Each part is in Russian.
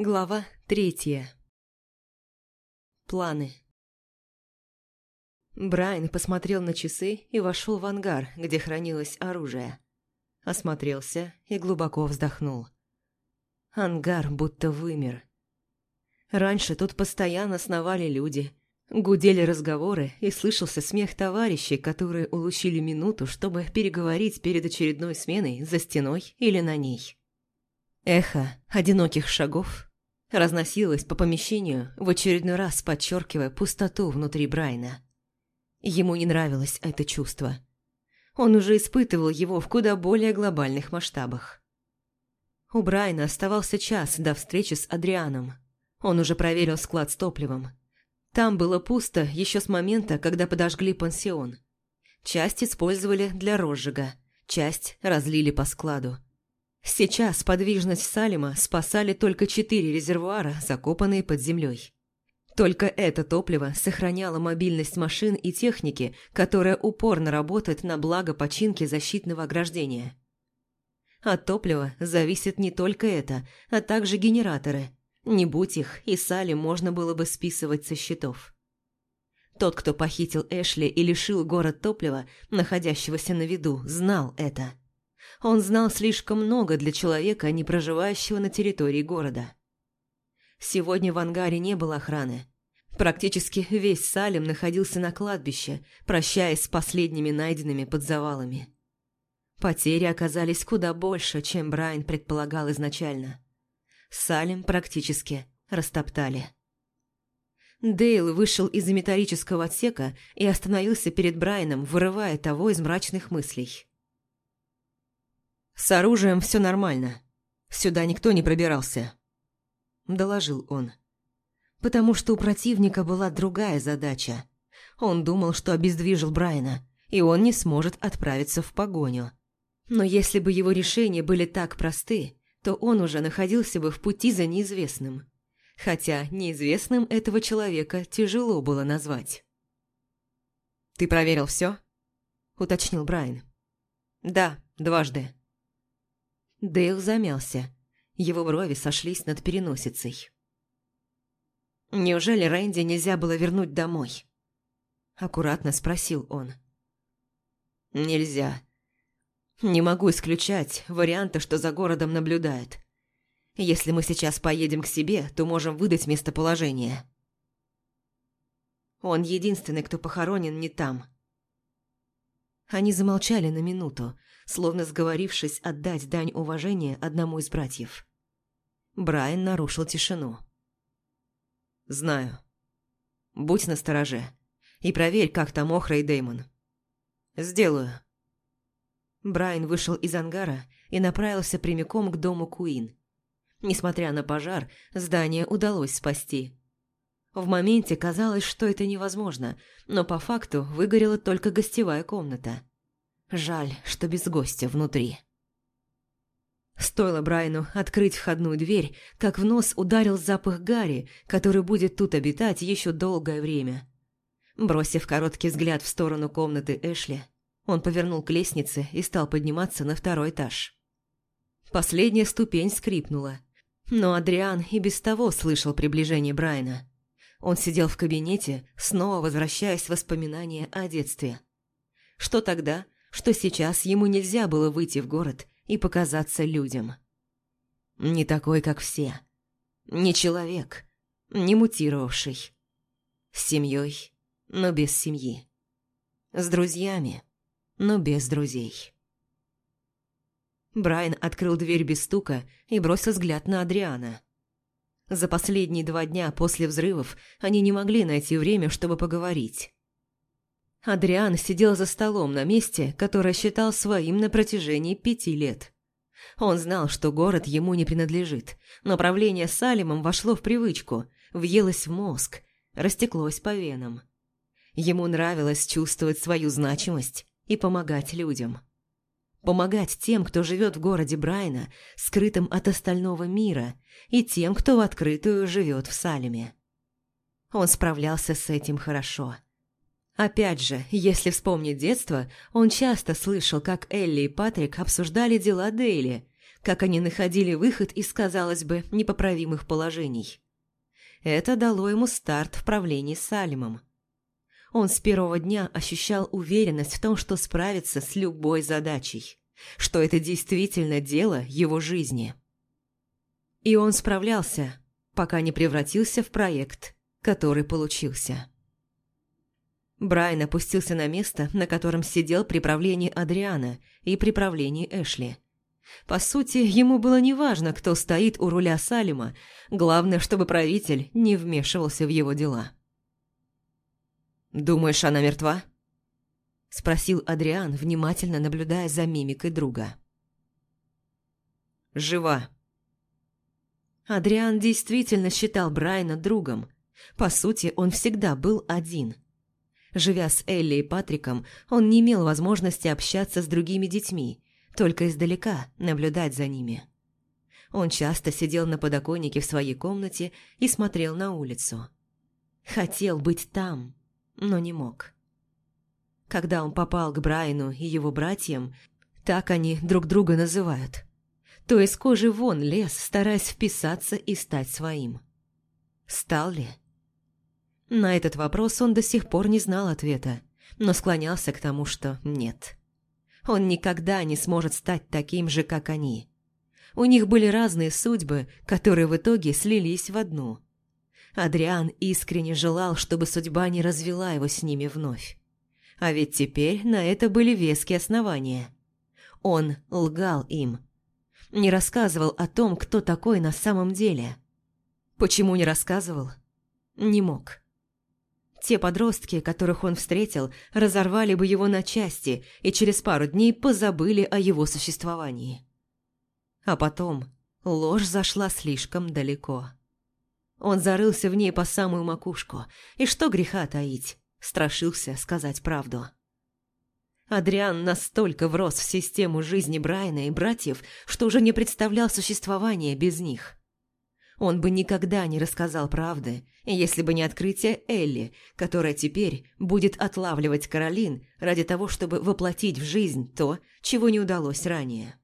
Глава третья. Планы. Брайан посмотрел на часы и вошел в ангар, где хранилось оружие. Осмотрелся и глубоко вздохнул. Ангар будто вымер. Раньше тут постоянно сновали люди, гудели разговоры и слышался смех товарищей, которые улучили минуту, чтобы переговорить перед очередной сменой за стеной или на ней. Эхо одиноких шагов разносилось по помещению, в очередной раз подчеркивая пустоту внутри Брайна. Ему не нравилось это чувство. Он уже испытывал его в куда более глобальных масштабах. У Брайна оставался час до встречи с Адрианом. Он уже проверил склад с топливом. Там было пусто еще с момента, когда подожгли пансион. Часть использовали для розжига, часть разлили по складу. Сейчас подвижность Салима спасали только четыре резервуара, закопанные под землей. Только это топливо сохраняло мобильность машин и техники, которая упорно работает на благо починки защитного ограждения. От топлива зависит не только это, а также генераторы. Не будь их, и Салим можно было бы списывать со счетов. Тот, кто похитил Эшли и лишил город топлива, находящегося на виду, знал это – он знал слишком много для человека, не проживающего на территории города. Сегодня в ангаре не было охраны. Практически весь Салем находился на кладбище, прощаясь с последними найденными под завалами. Потери оказались куда больше, чем Брайан предполагал изначально. Салем практически растоптали. Дейл вышел из металлического отсека и остановился перед Брайаном, вырывая того из мрачных мыслей. «С оружием все нормально. Сюда никто не пробирался», – доложил он. Потому что у противника была другая задача. Он думал, что обездвижил Брайана, и он не сможет отправиться в погоню. Но если бы его решения были так просты, то он уже находился бы в пути за неизвестным. Хотя неизвестным этого человека тяжело было назвать. «Ты проверил все? уточнил Брайан. «Да, дважды». Дейл замялся. Его брови сошлись над переносицей. «Неужели Рэнди нельзя было вернуть домой?» Аккуратно спросил он. «Нельзя. Не могу исключать варианта, что за городом наблюдают. Если мы сейчас поедем к себе, то можем выдать местоположение». Он единственный, кто похоронен не там. Они замолчали на минуту, словно сговорившись отдать дань уважения одному из братьев. Брайан нарушил тишину. «Знаю. Будь настороже. И проверь, как там Охра и Деймон. Сделаю». Брайан вышел из ангара и направился прямиком к дому Куин. Несмотря на пожар, здание удалось спасти. В моменте казалось, что это невозможно, но по факту выгорела только гостевая комната. Жаль, что без гостя внутри. Стоило Брайану открыть входную дверь, как в нос ударил запах Гарри, который будет тут обитать еще долгое время. Бросив короткий взгляд в сторону комнаты Эшли, он повернул к лестнице и стал подниматься на второй этаж. Последняя ступень скрипнула, но Адриан и без того слышал приближение Брайана. Он сидел в кабинете, снова возвращаясь в воспоминания о детстве. Что тогда – что сейчас ему нельзя было выйти в город и показаться людям. Не такой, как все. Не человек, не мутировавший. С семьей, но без семьи. С друзьями, но без друзей. Брайан открыл дверь без стука и бросил взгляд на Адриана. За последние два дня после взрывов они не могли найти время, чтобы поговорить. Адриан сидел за столом на месте, которое считал своим на протяжении пяти лет. Он знал, что город ему не принадлежит, но правление Салимом вошло в привычку, въелось в мозг, растеклось по венам. Ему нравилось чувствовать свою значимость и помогать людям. Помогать тем, кто живет в городе Брайна, скрытым от остального мира, и тем, кто в открытую живет в Салеме. Он справлялся с этим хорошо – Опять же, если вспомнить детство, он часто слышал, как Элли и Патрик обсуждали дела Дейли, как они находили выход из, казалось бы, непоправимых положений. Это дало ему старт в правлении Салимом. Он с первого дня ощущал уверенность в том, что справится с любой задачей, что это действительно дело его жизни. И он справлялся, пока не превратился в проект, который получился. Брайан опустился на место, на котором сидел при правлении Адриана и при правлении Эшли. По сути, ему было неважно, кто стоит у руля Салима, главное, чтобы правитель не вмешивался в его дела. «Думаешь, она мертва?» – спросил Адриан, внимательно наблюдая за мимикой друга. «Жива». Адриан действительно считал Брайана другом. По сути, он всегда был один – Живя с Элли и Патриком, он не имел возможности общаться с другими детьми, только издалека наблюдать за ними. Он часто сидел на подоконнике в своей комнате и смотрел на улицу. Хотел быть там, но не мог. Когда он попал к Брайану и его братьям, так они друг друга называют, то из кожи вон лез, стараясь вписаться и стать своим. Стал ли? На этот вопрос он до сих пор не знал ответа, но склонялся к тому, что нет. Он никогда не сможет стать таким же, как они. У них были разные судьбы, которые в итоге слились в одну. Адриан искренне желал, чтобы судьба не развела его с ними вновь. А ведь теперь на это были веские основания. Он лгал им. Не рассказывал о том, кто такой на самом деле. Почему не рассказывал? Не мог. Те подростки, которых он встретил, разорвали бы его на части и через пару дней позабыли о его существовании. А потом ложь зашла слишком далеко. Он зарылся в ней по самую макушку, и что греха таить, страшился сказать правду. Адриан настолько врос в систему жизни Брайана и братьев, что уже не представлял существования без них. Он бы никогда не рассказал правды, если бы не открытие Элли, которая теперь будет отлавливать Каролин ради того, чтобы воплотить в жизнь то, чего не удалось ранее.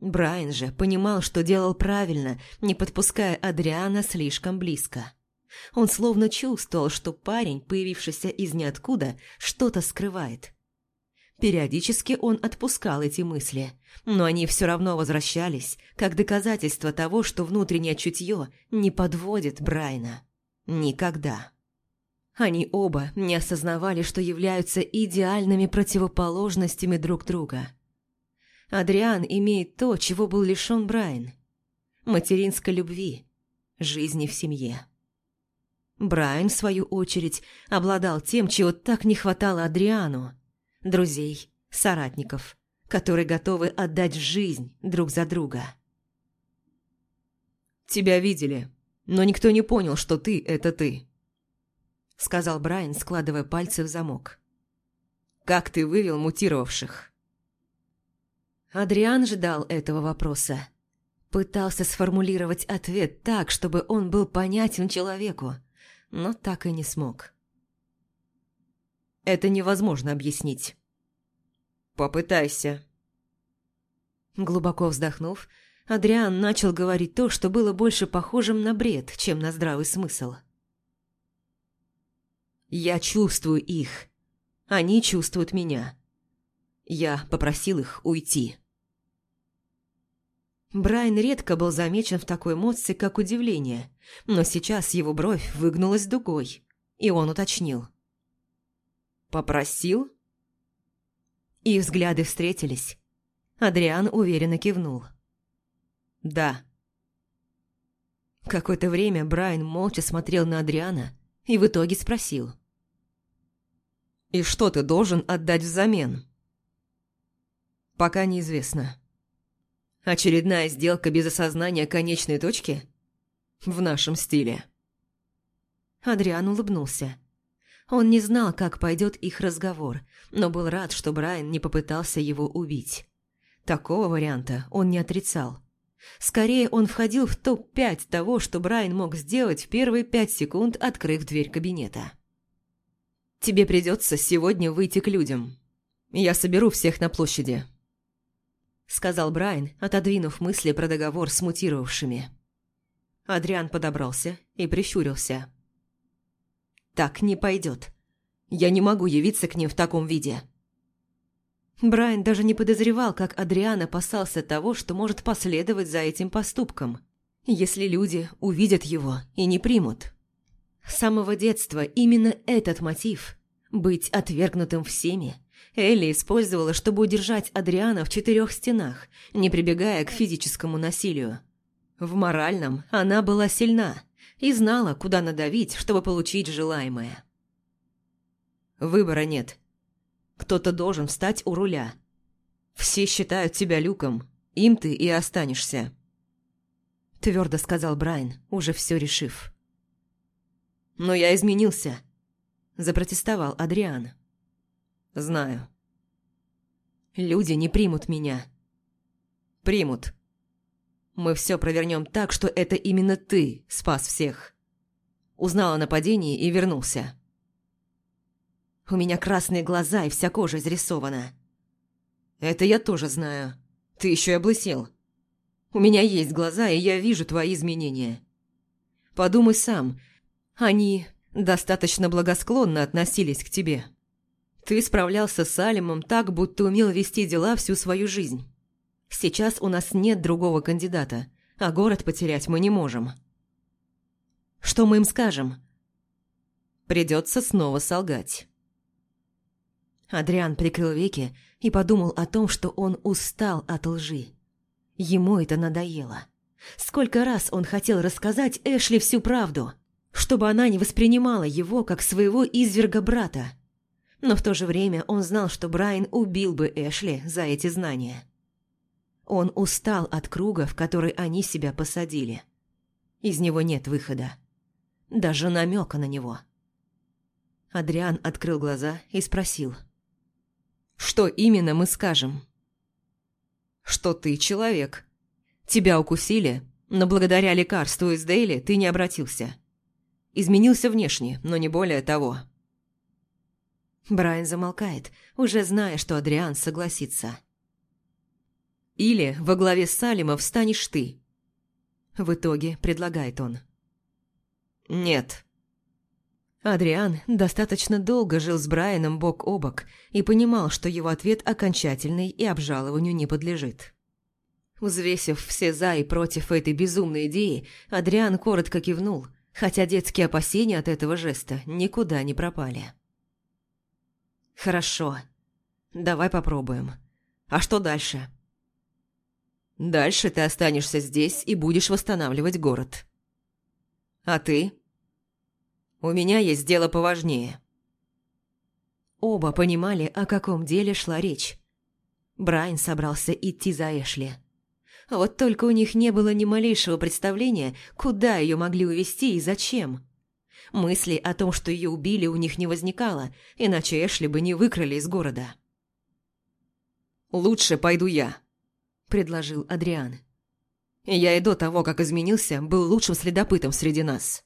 Брайан же понимал, что делал правильно, не подпуская Адриана слишком близко. Он словно чувствовал, что парень, появившийся из ниоткуда, что-то скрывает. Периодически он отпускал эти мысли, но они все равно возвращались, как доказательство того, что внутреннее чутье не подводит Брайна. Никогда. Они оба не осознавали, что являются идеальными противоположностями друг друга. Адриан имеет то, чего был лишен Брайан. Материнской любви, жизни в семье. Брайан, в свою очередь, обладал тем, чего так не хватало Адриану – друзей, соратников, которые готовы отдать жизнь друг за друга. «Тебя видели, но никто не понял, что ты – это ты», – сказал Брайан, складывая пальцы в замок. «Как ты вывел мутировавших?» Адриан ждал этого вопроса. Пытался сформулировать ответ так, чтобы он был понятен человеку, но так и не смог. Это невозможно объяснить. Попытайся. Глубоко вздохнув, Адриан начал говорить то, что было больше похожим на бред, чем на здравый смысл. «Я чувствую их. Они чувствуют меня. Я попросил их уйти». Брайан редко был замечен в такой эмоции, как удивление, но сейчас его бровь выгнулась дугой, и он уточнил. «Попросил?» Их взгляды встретились. Адриан уверенно кивнул. «Да». Какое-то время Брайан молча смотрел на Адриана и в итоге спросил. «И что ты должен отдать взамен?» «Пока неизвестно». «Очередная сделка без осознания конечной точки?» «В нашем стиле». Адриан улыбнулся. Он не знал, как пойдет их разговор, но был рад, что Брайан не попытался его убить. Такого варианта он не отрицал. Скорее, он входил в топ-5 того, что Брайан мог сделать в первые пять секунд, открыв дверь кабинета. «Тебе придется сегодня выйти к людям. Я соберу всех на площади», — сказал Брайан, отодвинув мысли про договор с мутировавшими. Адриан подобрался и прищурился. «Так не пойдет. Я не могу явиться к ним в таком виде». Брайан даже не подозревал, как Адриан опасался того, что может последовать за этим поступком, если люди увидят его и не примут. С самого детства именно этот мотив – быть отвергнутым всеми – Элли использовала, чтобы удержать Адриана в четырех стенах, не прибегая к физическому насилию. В моральном она была сильна и знала, куда надавить, чтобы получить желаемое. Выбора нет. Кто-то должен встать у руля. Все считают тебя люком, им ты и останешься. Твердо сказал Брайан, уже все решив. «Но я изменился», – запротестовал Адриан. «Знаю». «Люди не примут меня». «Примут», мы все провернем так, что это именно ты спас всех. Узнал о нападении и вернулся. У меня красные глаза и вся кожа изрисована. Это я тоже знаю. Ты еще и облысел. У меня есть глаза, и я вижу твои изменения. Подумай сам. Они достаточно благосклонно относились к тебе. Ты справлялся с Алимом так, будто умел вести дела всю свою жизнь. Сейчас у нас нет другого кандидата, а город потерять мы не можем. Что мы им скажем? Придется снова солгать. Адриан прикрыл веки и подумал о том, что он устал от лжи. Ему это надоело. Сколько раз он хотел рассказать Эшли всю правду, чтобы она не воспринимала его как своего изверга-брата. Но в то же время он знал, что Брайан убил бы Эшли за эти знания. Он устал от круга, в который они себя посадили. Из него нет выхода. Даже намека на него. Адриан открыл глаза и спросил. «Что именно мы скажем?» «Что ты человек. Тебя укусили, но благодаря лекарству из Дейли ты не обратился. Изменился внешне, но не более того». Брайан замолкает, уже зная, что Адриан согласится. Или во главе Салима встанешь ты. В итоге предлагает он. Нет. Адриан достаточно долго жил с Брайаном бок о бок и понимал, что его ответ окончательный и обжалованию не подлежит. Взвесив все «за» и против этой безумной идеи, Адриан коротко кивнул, хотя детские опасения от этого жеста никуда не пропали. «Хорошо. Давай попробуем. А что дальше?» Дальше ты останешься здесь и будешь восстанавливать город. А ты? У меня есть дело поважнее. Оба понимали, о каком деле шла речь. Брайан собрался идти за Эшли. Вот только у них не было ни малейшего представления, куда ее могли увезти и зачем. Мысли о том, что ее убили, у них не возникало, иначе Эшли бы не выкрали из города. «Лучше пойду я», предложил Адриан. «Я и до того, как изменился, был лучшим следопытом среди нас».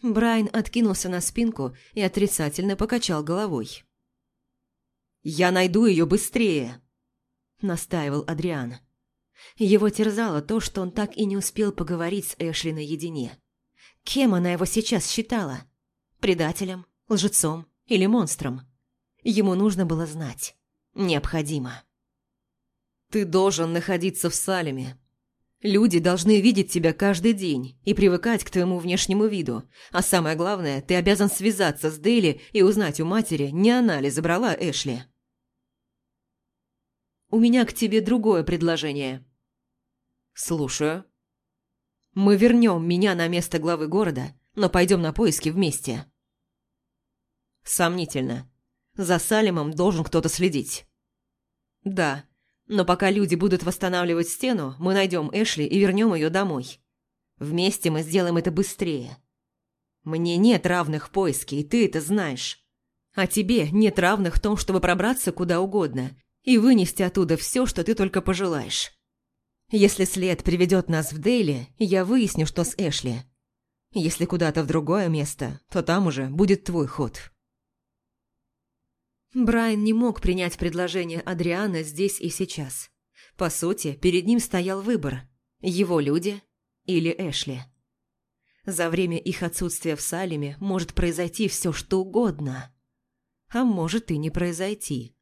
Брайан откинулся на спинку и отрицательно покачал головой. «Я найду ее быстрее!» – настаивал Адриан. Его терзало то, что он так и не успел поговорить с Эшли наедине. Кем она его сейчас считала? Предателем, лжецом или монстром? Ему нужно было знать. Необходимо. Ты должен находиться в Салеме. Люди должны видеть тебя каждый день и привыкать к твоему внешнему виду. А самое главное, ты обязан связаться с Дейли и узнать у матери, не она ли забрала Эшли. У меня к тебе другое предложение. Слушаю. Мы вернем меня на место главы города, но пойдем на поиски вместе. Сомнительно. За Салемом должен кто-то следить. Да, но пока люди будут восстанавливать стену, мы найдем Эшли и вернем ее домой. Вместе мы сделаем это быстрее. Мне нет равных в поиске, и ты это знаешь. А тебе нет равных в том, чтобы пробраться куда угодно и вынести оттуда все, что ты только пожелаешь. Если след приведет нас в Дейли, я выясню, что с Эшли. Если куда-то в другое место, то там уже будет твой ход. Брайан не мог принять предложение Адриана здесь и сейчас. По сути, перед ним стоял выбор – его люди или Эшли. За время их отсутствия в Салеме может произойти все, что угодно. А может и не произойти.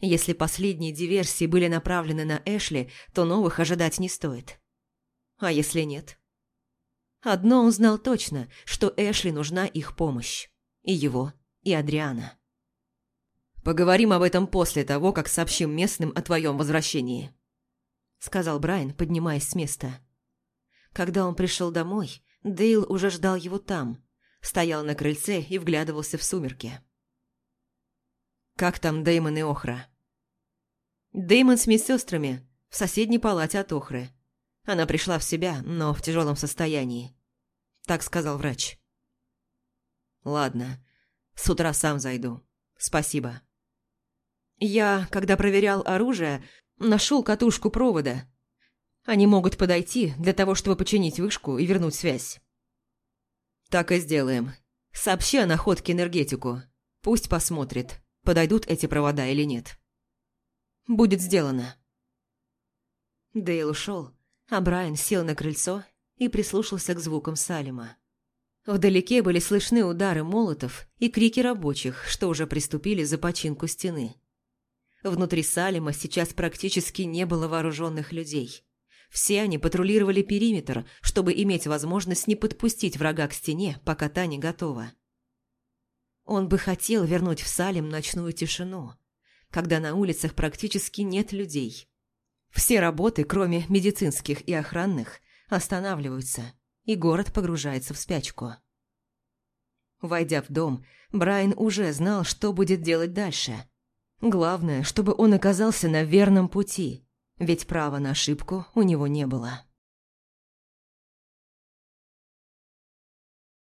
Если последние диверсии были направлены на Эшли, то новых ожидать не стоит. А если нет? Одно он знал точно, что Эшли нужна их помощь. И его, и Адриана. «Поговорим об этом после того, как сообщим местным о твоем возвращении», сказал Брайан, поднимаясь с места. Когда он пришел домой, Дейл уже ждал его там, стоял на крыльце и вглядывался в сумерки. «Как там Дэймон и Охра?» «Дэймон с медсестрами в соседней палате от Охры. Она пришла в себя, но в тяжелом состоянии. Так сказал врач». «Ладно, с утра сам зайду. Спасибо». Я, когда проверял оружие, нашел катушку провода. Они могут подойти для того, чтобы починить вышку и вернуть связь. Так и сделаем. Сообщи о находке энергетику. Пусть посмотрит, подойдут эти провода или нет. Будет сделано. Дейл ушел, а Брайан сел на крыльцо и прислушался к звукам Салима. Вдалеке были слышны удары молотов и крики рабочих, что уже приступили за починку стены. Внутри Салима сейчас практически не было вооруженных людей. Все они патрулировали периметр, чтобы иметь возможность не подпустить врага к стене, пока та не готова. Он бы хотел вернуть в Салим ночную тишину, когда на улицах практически нет людей. Все работы, кроме медицинских и охранных, останавливаются, и город погружается в спячку. Войдя в дом, Брайан уже знал, что будет делать дальше – Главное, чтобы он оказался на верном пути, ведь права на ошибку у него не было.